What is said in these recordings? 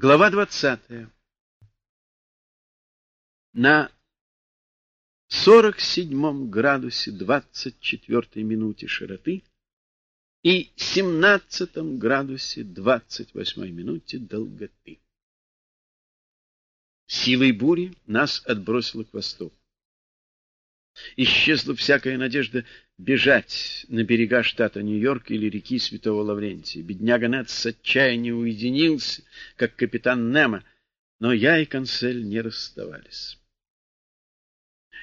Глава двадцатая. На сорок седьмом градусе двадцать четвертой минуте широты и семнадцатом градусе двадцать восьмой минуте долготы. Силой бури нас отбросило к востоку. Исчезла всякая надежда бежать на берега штата Нью-Йорк или реки Святого Лаврентия. Бедняга Нед с отчаяния уединился, как капитан Немо, но я и Консель не расставались.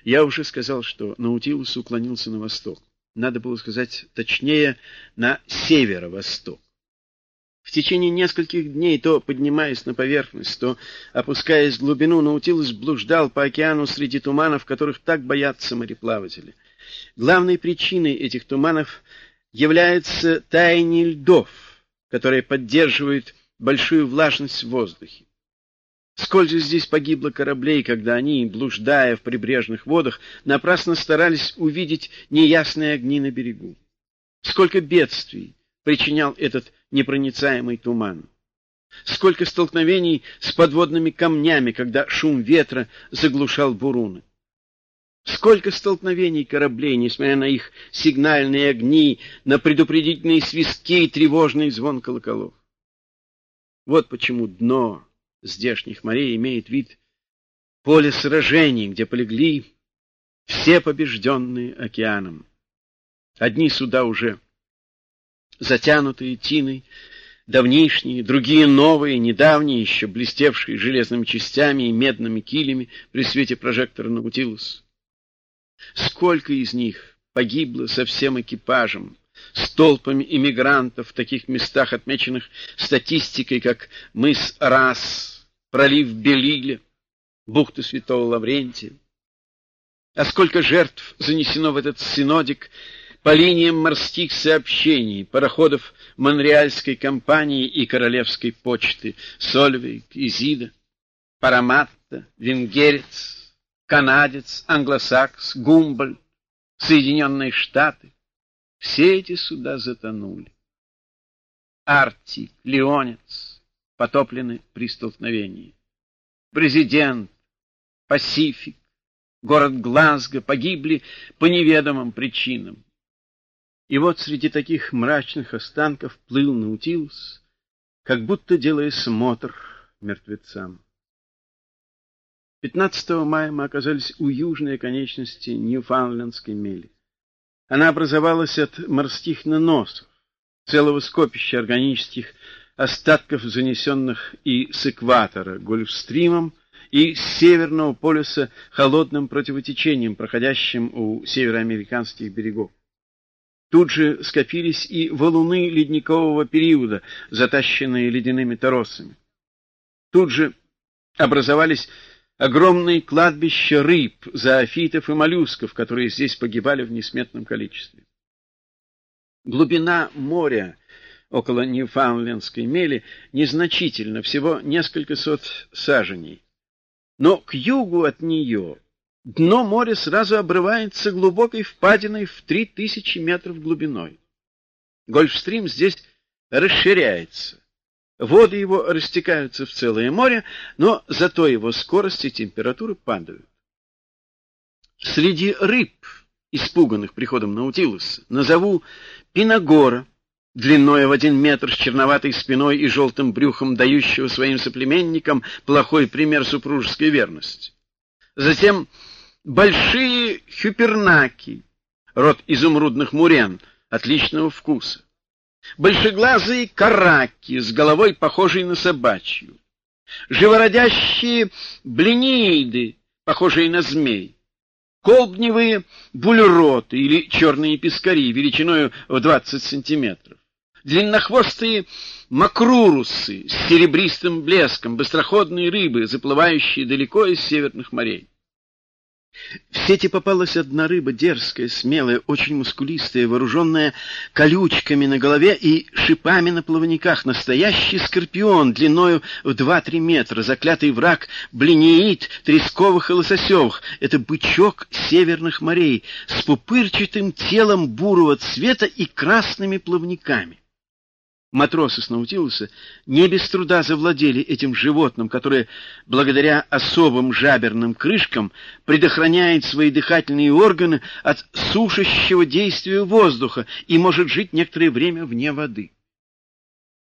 Я уже сказал, что Наутилус уклонился на восток. Надо было сказать точнее, на северо-восток. В течение нескольких дней, то поднимаясь на поверхность, то опускаясь в глубину, Наутилус блуждал по океану среди туманов, которых так боятся мореплаватели. Главной причиной этих туманов является таяние льдов, которые поддерживают большую влажность в воздухе. Сколько здесь погибло кораблей, когда они, блуждая в прибрежных водах, напрасно старались увидеть неясные огни на берегу. Сколько бедствий причинял этот непроницаемый туман. Сколько столкновений с подводными камнями, когда шум ветра заглушал буруны. Сколько столкновений кораблей, несмотря на их сигнальные огни, на предупредительные свистки и тревожный звон колоколов. Вот почему дно здешних морей имеет вид поля сражений, где полегли все побежденные океаном. Одни суда уже затянутые тиной, давнишние, другие новые, недавние, еще блестевшие железными частями и медными килями при свете прожектора Наутилус. Сколько из них погибло со всем экипажем, с толпами иммигрантов в таких местах, отмеченных статистикой, как мыс Рас, пролив Белиле, бухта Святого Лаврентия. А сколько жертв занесено в этот синодик по линиям морских сообщений, пароходов Монреальской компании и Королевской почты, Сольвейк, Изида, Параматта, Венгерец, Канадец, Англосакс, Гумбольд, Соединенные Штаты. Все эти суда затонули. Арктик, Леонец потоплены при столкновении. Президент, Пасифик, город Глазго погибли по неведомым причинам. И вот среди таких мрачных останков плыл Наутилус, как будто делая смотр мертвецам. 15 мая мы оказались у южной конечности Ньюфаундлендской мели. Она образовалась от морских наносов, целого скопища органических остатков, занесенных и с экватора Гольфстримом, и с Северного полюса холодным противотечением, проходящим у североамериканских берегов. Тут же скопились и валуны ледникового периода, затащенные ледяными торосами. Тут же образовались огромные кладбища рыб, зоофитов и моллюсков, которые здесь погибали в несметном количестве. Глубина моря около Ньюфаундлендской мели незначительна, всего несколько сот саженей. Но к югу от нее Дно моря сразу обрывается глубокой впадиной в три тысячи метров глубиной. Гольфстрим здесь расширяется. Воды его растекаются в целое море, но зато его скорость и температура падают. Среди рыб, испуганных приходом Наутилуса, назову пиногора, длиной в один метр с черноватой спиной и желтым брюхом, дающего своим соплеменникам плохой пример супружеской верности. Затем большие хюпернаки, род изумрудных мурен, отличного вкуса, большеглазые караки с головой, похожей на собачью, живородящие блинеиды, похожие на змей, колбневые бульроты или черные пескари величиной в 20 сантиметров, длиннохвостые макрурусы с серебристым блеском, быстроходные рыбы, заплывающие далеко из северных морей. В сети попалась одна рыба, дерзкая, смелая, очень мускулистая, вооруженная колючками на голове и шипами на плавниках. Настоящий скорпион длиною в два-три метра, заклятый враг блинеид тресковых и лососевых. Это бычок северных морей с пупырчатым телом бурого цвета и красными плавниками. Матросы с Наутилуса не без труда завладели этим животным, которое, благодаря особым жаберным крышкам, предохраняет свои дыхательные органы от сушащего действия воздуха и может жить некоторое время вне воды.